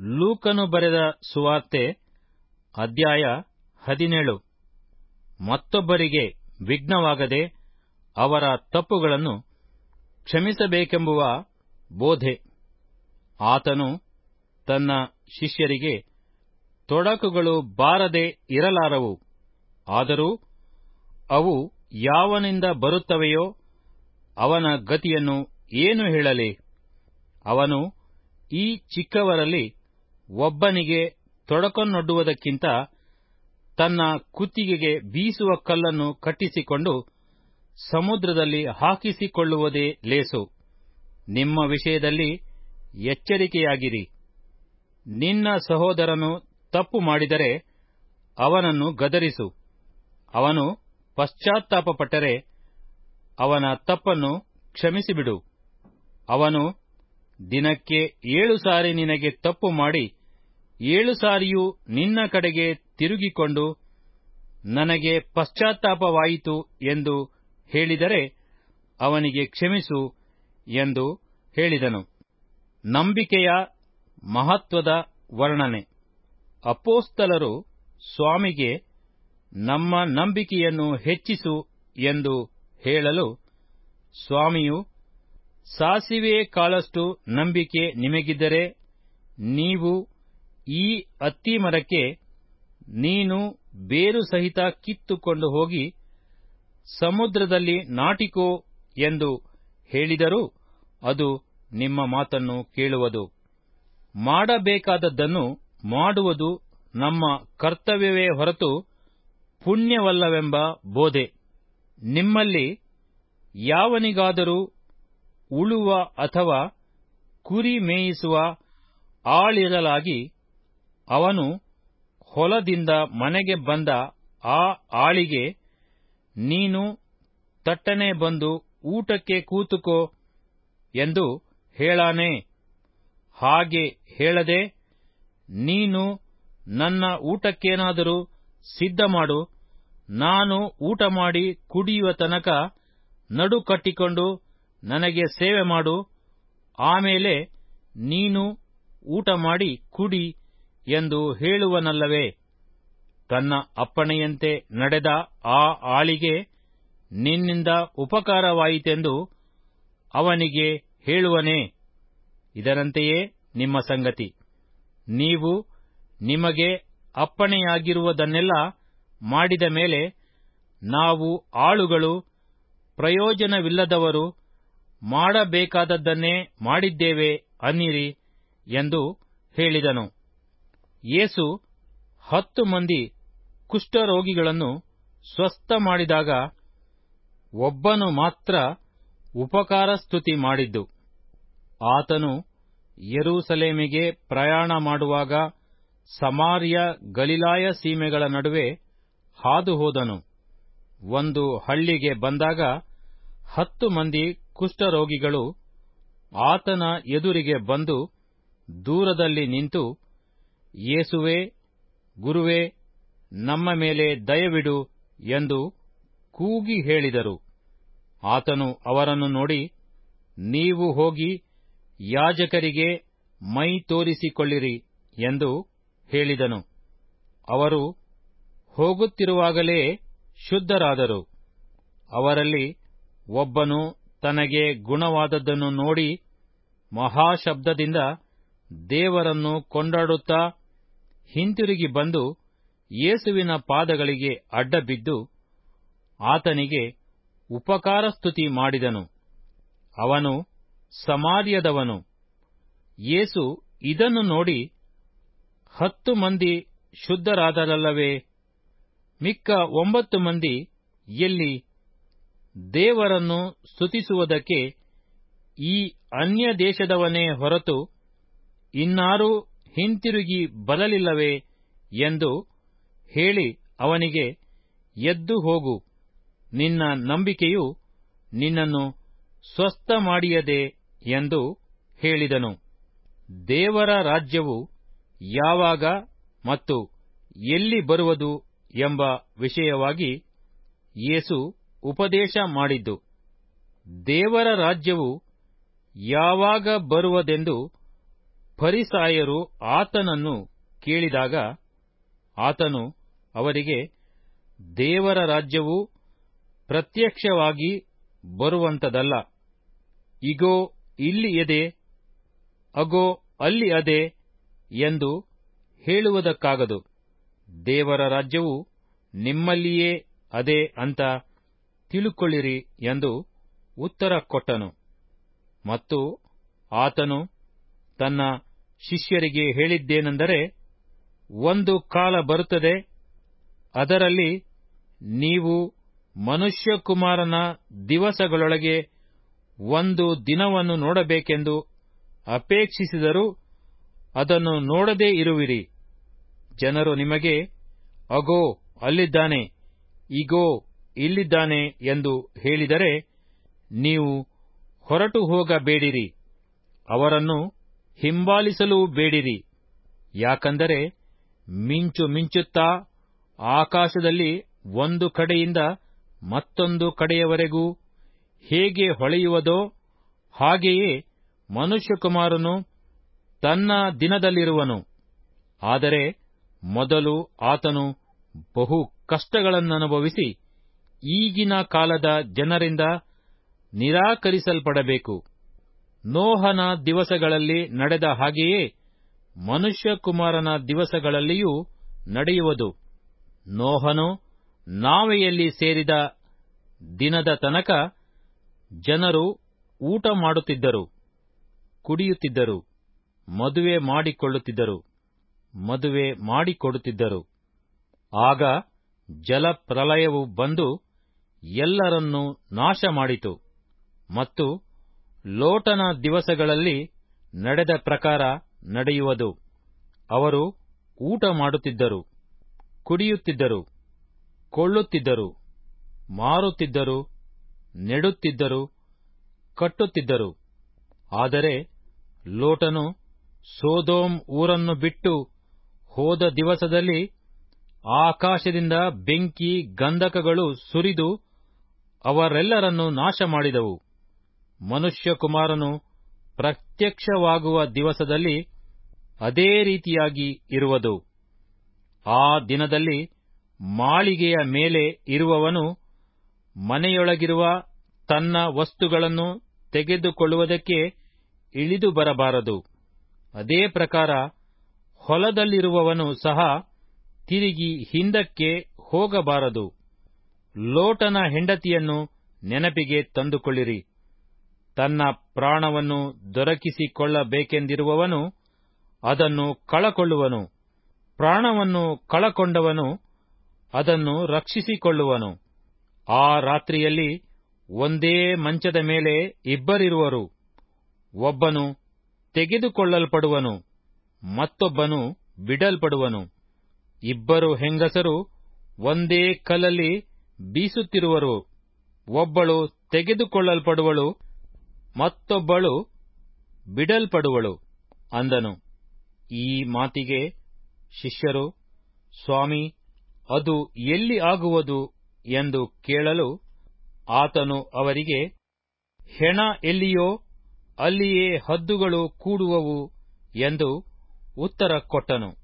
ಲೂಕನು ಬರೆದ ಸುವಾರ್ತೆ, ಅಧ್ಯಾಯ ಹದಿನೇಳು. ಮತ್ತೊಬ್ಬರಿಗೆ ವಿಘ್ನವಾಗದೆ ಅವರ ತಪ್ಪುಗಳನ್ನು ಕ್ಷಮಿಸಬೇಕೆಂಬುವ ಬೋಧೆ. ಆತನು ತನ್ನ ಶಿಷ್ಯರಿಗೆ, ತೊಡಕುಗಳು ಬಾರದೆ ಇರಲಾರವು, ಆದರೂ ಅವು ಯಾವನಿಂದ ಬರುತ್ತವೆಯೋ ಅವನ ಗತಿಯನ್ನು ಏನು ಹೇಳಲಿ? ಅವನು ಈ ಚಿಕ್ಕವರಲ್ಲಿ ಒಬ್ಬನಿಗೆ ತೊಡಕನ್ನೊಡ್ಡುವುದಕ್ಕಿಂತ ತನ್ನ ಕುತ್ತಿಗೆಗೆ ಬೀಸುವ ಕಲ್ಲನ್ನು ಕಟ್ಟಿಸಿಕೊಂಡು ಸಮುದ್ರದಲ್ಲಿ ಹಾಕಿಸಿಕೊಳ್ಳುವುದೇ ಲೇಸು. ನಿಮ್ಮ ವಿಷಯದಲ್ಲಿ ಎಚ್ಚರಿಕೆಯಾಗಿರಿ. ನಿನ್ನ ಸಹೋದರನು ತಪ್ಪು ಮಾಡಿದರೆ ಅವನನ್ನು ಗದರಿಸು. ಅವನು ಪಶ್ಚಾತ್ತಾಪಪಟ್ಟರೆ ಅವನ ತಪ್ಪನ್ನು ಕ್ಷಮಿಸಿಬಿಡು. ಅವನು ದಿನಕ್ಕೆ ಏಳು ಸಾರಿ ನಿನಗೆ ತಪ್ಪು ಮಾಡಿ ಏಳು ಸಾರಿಯೂ ನಿನ್ನ ಕಡೆಗೆ ತಿರುಗಿಕೊಂಡು ನನಗೆ ಪಶ್ಚಾತ್ತಾಪವಾಯಿತು ಎಂದು ಹೇಳಿದರೆ ಅವನಿಗೆ ಕ್ಷಮಿಸು ಎಂದು ಹೇಳಿದನು. ನಂಬಿಕೆಯ ಮಹತ್ವದ ವರ್ಣನೆ. ಅಪೋಸ್ತಲರು ಸ್ವಾಮಿಗೆ ನಮ್ಮ ನಂಬಿಕೆಯನ್ನು ಹೆಚ್ಚಿಸು ಎಂದು ಹೇಳಲು ಸ್ವಾಮಿಯು, ಸಾಸಿವೆ ಕಾಳಷ್ಟು ನಂಬಿಕೆ ನಿಮಗಿದ್ದರೆ ನೀವು ಈ ಅತ್ತಿ ಮರಕ್ಕೆ ನೀನು ಬೇರು ಸಹಿತ ಕಿತ್ತುಕೊಂಡು ಹೋಗಿ ಸಮುದ್ರದಲ್ಲಿ ನಾಟಿಕೋ ಎಂದು ಹೇಳಿದರೂ ಅದು ನಿಮ್ಮ ಮಾತನ್ನು ಕೇಳುವುದು. ಮಾಡಬೇಕಾದದ್ದನ್ನು ಮಾಡುವುದು ನಮ್ಮ ಕರ್ತವ್ಯವೇ ಹೊರತು ಪುಣ್ಯವಲ್ಲವೆಂಬ ಬೋಧೆ. ನಿಮ್ಮಲ್ಲಿ ಯಾವನಿಗಾದರೂ ಉಳುವ ಅಥವಾ ಕುರಿ ಮೇಯಿಸುವ ಆಳಿರಲಾಗಿ ಅವನು ಹೊಲದಿಂದ ಮನೆಗೆ ಬಂದ ಆ ಆಳಿಗೆ, ನೀನು ತಟ್ಟನೆ ಬಂದು ಊಟಕ್ಕೆ ಕೂತುಕೋ ಎಂದು ಹೇಳಾನೆ. ಹಾಗೆ ಹೇಳದೆ, ನೀನು ನನ್ನ ಊಟಕ್ಕೇನಾದರೂ ಸಿದ್ಧ ಮಾಡು. ನಾನು ಊಟ ಮಾಡಿ ಕುಡಿಯುವ ತನಕ ನಡು ಕಟ್ಟಿಕೊಂಡು ನನಗೆ ಸೇವೆ ಮಾಡು. ಆಮೇಲೆ ನೀನು ಊಟ ಮಾಡಿ ಕುಡಿ. ಎಂದು ಹೇಳುವನಲ್ಲವೇ? ತನ್ನ ಅಪ್ಪಣೆಯಂತೆ ನಡೆದ ಆ ಆಳಿಗೆ ನಿನ್ನಿಂದ ಉಪಕಾರವಾಯಿತೆಂದು ಅವನಿಗೆ ಹೇಳುವನೇ. ಇದರಂತೆಯೇ ನಿಮ್ಮ ಸಂಗತಿ. ನೀವು ನಿಮಗೆ ಅಪ್ಪಣೆಯಾಗಿರುವುದನ್ನೆಲ್ಲ ಮಾಡಿದ ಮೇಲೆ ನಾವು ಆಳುಗಳು ಪ್ರಯೋಜನವಿಲ್ಲದವರು ಮಾಡಬೇಕಾದದ್ದನ್ನೇ ಮಾಡಿದ್ದೇವೆ ಅನ್ನಿರಿ ಎಂದು ಹೇಳಿದನು. ಯೇಸು ಹತ್ತು ಮಂದಿ ಕುಷ್ಠರೋಗಿಗಳನ್ನು ಸ್ವಸ್ಥ ಮಾಡಿದಾಗ ಒಬ್ಬನು ಮಾತ್ರ ಉಪಕಾರ ಸ್ತುತಿ ಮಾಡಿದ್ದು. ಆತನು ಯೆರೂಸಲೇಮಿಗೆ ಪ್ರಯಾಣ ಮಾಡುವಾಗ ಸಮಾರ್ಯ ಗಲಿಲಾಯ ಸೀಮೆಗಳ ನಡುವೆ ಹಾದು ಹೋದನು. ಒಂದು ಹಳ್ಳಿಗೆ ಬಂದಾಗ ಹತ್ತು ಮಂದಿ ಕುಷ್ಠರೋಗಿಗಳು ಆತನ ಎದುರಿಗೆ ಬಂದು ದೂರದಲ್ಲಿ ನಿಂತು ಯೇಸುವೆ, ಗುರುವೇ, ನಮ್ಮ ಮೇಲೆ ದಯವಿಡು ಎಂದು ಕೂಗಿ ಹೇಳಿದರು. ಆತನು ಅವರನ್ನು ನೋಡಿ, ನೀವು ಹೋಗಿ ಯಾಜಕರಿಗೆ ಮೈ ತೋರಿಸಿಕೊಳ್ಳಿರಿ ಎಂದು ಹೇಳಿದನು. ಅವರು ಹೋಗುತ್ತಿರುವಾಗಲೇ ಶುದ್ಧರಾದರು. ಅವರಲ್ಲಿ ಒಬ್ಬನು ತನಗೆ ಗುಣವಾದದ್ದನ್ನು ನೋಡಿ ಮಹಾಶಬ್ದದಿಂದ ದೇವರನ್ನು ಕೊಂಡಾಡುತ್ತಾ ಹಿಂತಿರುಗಿ ಬಂದು ಯೇಸುವಿನ ಪಾದಗಳಿಗೆ ಅಡ್ಡಬಿದ್ದು ಆತನಿಗೆ ಉಪಕಾರ ಸ್ತುತಿ ಮಾಡಿದನು. ಅವನು ಸಮಾರ್ಯದವನು. ಯೇಸು ಇದನ್ನು ನೋಡಿ, ಹತ್ತು ಮಂದಿ ಶುದ್ಧರಾದರಲ್ಲವೇ? ಮಿಕ್ಕ ಒಂಬತ್ತು ಮಂದಿ ಎಲ್ಲಿ ದೇವರನ್ನು ಸ್ತುತಿಸುವುದಕ್ಕೆ ಈ ಅನ್ಯ ದೇಶದವನೇ ಹೊರತು ಇನ್ನಾರೂ ಹಿಂತಿರುಗಿ ಬರಲಿಲ್ಲವೇ ಎಂದು ಹೇಳಿ ಅವನಿಗೆ, ಎದ್ದು ಹೋಗು. ನಿನ್ನ ನಂಬಿಕೆಯು ನಿನ್ನನ್ನು ಸ್ವಸ್ಥ ಮಾಡಿಯದೆ ಎಂದು ಹೇಳಿದನು. ದೇವರ ರಾಜ್ಯವು ಯಾವಾಗ ಮತ್ತು ಎಲ್ಲಿ ಬರುವುದು ಎಂಬ ವಿಷಯವಾಗಿ ಯೇಸು ಉಪದೇಶ ಮಾಡಿದ್ದು. ದೇವರ ರಾಜ್ಯವು ಯಾವಾಗ ಬರುವುದೆಂದು ಫರಿಸಾಯರು ಆತನನ್ನು ಕೇಳಿದಾಗ ಆತನು ಅವರಿಗೆ, ದೇವರ ರಾಜ್ಯವು ಪ್ರತ್ಯಕ್ಷವಾಗಿ ಬರುವಂತದಲ್ಲ ಇಗೋ, ಇಲ್ಲಿ ಎದೆ, ಅಗೋ, ಅಲ್ಲಿ ಅದೆ ಎಂದು ಹೇಳುವುದಕ್ಕಾಗದು. ದೇವರ ರಾಜ್ಯವು ನಿಮ್ಮಲ್ಲಿಯೇ ಅದೆ ಅಂತ ತಿಳುಕೊಳ್ಳಿರಿ ಎಂದು ಉತ್ತರ ಕೊಟ್ಟನು. ಮತ್ತು ಆತನು ತನ್ನ ಶಿಷ್ಯರಿಗೆ ಹೇಳಿದ್ದೇನೆಂದರೆ, ಒಂದು ಕಾಲ ಬರುತ್ತದೆ, ಅದರಲ್ಲಿ ನೀವು ಮನುಷ್ಯಕುಮಾರನ ದಿವಸಗಳೊಳಗೆ ಒಂದು ದಿನವನ್ನು ನೋಡಬೇಕೆಂದು ಅಪೇಕ್ಷಿಸಿದರೂ ಅದನ್ನು ನೋಡದೇ ಇರುವಿರಿ. ಜನರು ನಿಮಗೆ, ಅಗೋ, ಅಲ್ಲಿದ್ದಾನೆ, ಇಗೋ, ಇಲ್ಲಿದ್ದಾನೆ ಎಂದು ಹೇಳಿದರೆ, ನೀವು ಹೊರಟು ಹೋಗಬೇಡಿರಿ. ಅವರನ್ನು ಹಿಂಬಾಲಿಸಲೂ ಬೇಡಿರಿ. ಯಾಕಂದರೆ ಮಿಂಚು ಮಿಂಚುತ್ತಾ ಆಕಾಶದಲ್ಲಿ ಒಂದು ಕಡೆಯಿಂದ ಮತ್ತೊಂದು ಕಡೆಯವರೆಗೂ ಹೇಗೆ ಹೊಳೆಯುವುದೋ ಹಾಗೆಯೇ ಮನುಷ್ಯಕುಮಾರನು ತನ್ನ ದಿನದಲ್ಲಿರುವನು. ಆದರೆ ಮೊದಲು ಆತನು ಬಹು ಕಷ್ಟಗಳನ್ನನುಭವಿಸಿ ಈಗಿನ ಕಾಲದ ಜನರಿಂದ ನಿರಾಕರಿಸಲ್ಪಡಬೇಕು. ನೋಹನ ದಿವಸಗಳಲ್ಲಿ ನಡೆದ ಹಾಗೆಯೇ ಮನುಷ್ಯಕುಮಾರನ ದಿವಸಗಳಲ್ಲಿಯೂ ನಡೆಯುವುದು. ನೋಹನು ನಾವೆಯಲ್ಲಿ ಸೇರಿದ ದಿನದ ತನಕ ಜನರು ಊಟ ಮಾಡುತ್ತಿದ್ದರು, ಕುಡಿಯುತ್ತಿದ್ದರು, ಮದುವೆ ಮಾಡಿಕೊಳ್ಳುತ್ತಿದ್ದರು, ಮದುವೆ ಮಾಡಿಕೊಡುತ್ತಿದ್ದರು. ಆಗ ಜಲಪ್ರಲಯವು ಬಂದು ಎಲ್ಲರನ್ನೂ ನಾಶ ಮಾಡಿತು ಮತ್ತು ಲೋಟನ ದಿವಸಗಳಲ್ಲಿ ನಡೆದ ಪ್ರಕಾರ ನಡೆಯುವುದು. ಅವರು ಊಟ ಮಾಡುತ್ತಿದ್ದರು, ಕುಡಿಯುತ್ತಿದ್ದರು, ಕೊಳ್ಳುತ್ತಿದ್ದರು, ಮಾರುತ್ತಿದ್ದರು, ನೆಡುತ್ತಿದ್ದರು, ಕಟ್ಟುತ್ತಿದ್ದರು. ಆದರೆ ಲೋಟನು ಸೋದೋಮ್ ಊರನ್ನು ಬಿಟ್ಟು ಹೋದ ದಿವಸದಲ್ಲಿ ಆಕಾಶದಿಂದ ಬೆಂಕಿ, ಗಂಧಕಗಳು ಸುರಿದು ಅವರೆಲ್ಲರನ್ನು ನಾಶ ಮನುಷ್ಯಕುಮಾರನು ಪ್ರತ್ಯಕ್ಷವಾಗುವ ದಿವಸದಲ್ಲಿ ಅದೇ ರೀತಿಯಾಗಿ ಇರುವುದು. ಆ ದಿನದಲ್ಲಿ ಮಾಳಿಗೆಯ ಮೇಲೆ ಇರುವವನು ಮನೆಯೊಳಗಿರುವ ತನ್ನ ವಸ್ತುಗಳನ್ನು ತೆಗೆದುಕೊಳ್ಳುವುದಕ್ಕೆ ಇಳಿದು ಬರಬಾರದು. ಅದೇ ಪ್ರಕಾರ ಹೊಲದಲ್ಲಿರುವವನು ಸಹ ತಿರುಗಿ ಹಿಂದಕ್ಕೆ ಹೋಗಬಾರದು. ಲೋಟನ ಹೆಂಡತಿಯನ್ನು ನೆನಪಿಗೆ ತಂದುಕೊಳ್ಳಿರಿ. ತನ್ನ ಪ್ರಾಣವನ್ನು ದೊರಕಿಸಿಕೊಳ್ಳಬೇಕೆಂದಿರುವವನು, ಅದನ್ನು ಕಳಕೊಳ್ಳುವನು. ಪ್ರಾಣವನ್ನು ಕಳಕೊಂಡವನು, ಅದನ್ನು ರಕ್ಷಿಸಿಕೊಳ್ಳುವನು. ಆ ರಾತ್ರಿಯಲ್ಲಿ ಒಂದೇ ಮಂಚದ ಮೇಲೆ ಇಬ್ಬರಿರುವರು. ಒಬ್ಬನು ತೆಗೆದುಕೊಳ್ಳಲ್ಪಡುವನು, ಮತ್ತೊಬ್ಬನು ಬಿಡಲ್ಪಡುವನು. ಇಬ್ಬರು ಹೆಂಗಸರು ಒಂದೇ ಕಲ್ಲಲ್ಲಿ ಬೀಸುತ್ತಿರುವರು. ಒಬ್ಬಳು ತೆಗೆದುಕೊಳ್ಳಲ್ಪಡುವಳು ಮತ್ತೊಬ್ಬಳು ಬಿಡಲ್ಪಡುವಳು ಅಂದನು. ಈ ಮಾತಿಗೆ ಶಿಷ್ಯರು, ಸ್ವಾಮಿ, ಅದು ಎಲ್ಲಿ ಆಗುವುದು ಎಂದು ಕೇಳಲು ಆತನು ಅವರಿಗೆ, ಹೆಣ ಎಲ್ಲಿಯೋ ಅಲ್ಲಿಯೇ ಹದ್ದುಗಳು ಕೂಡುವವು ಎಂದು ಉತ್ತರ ಕೊಟ್ಟನು.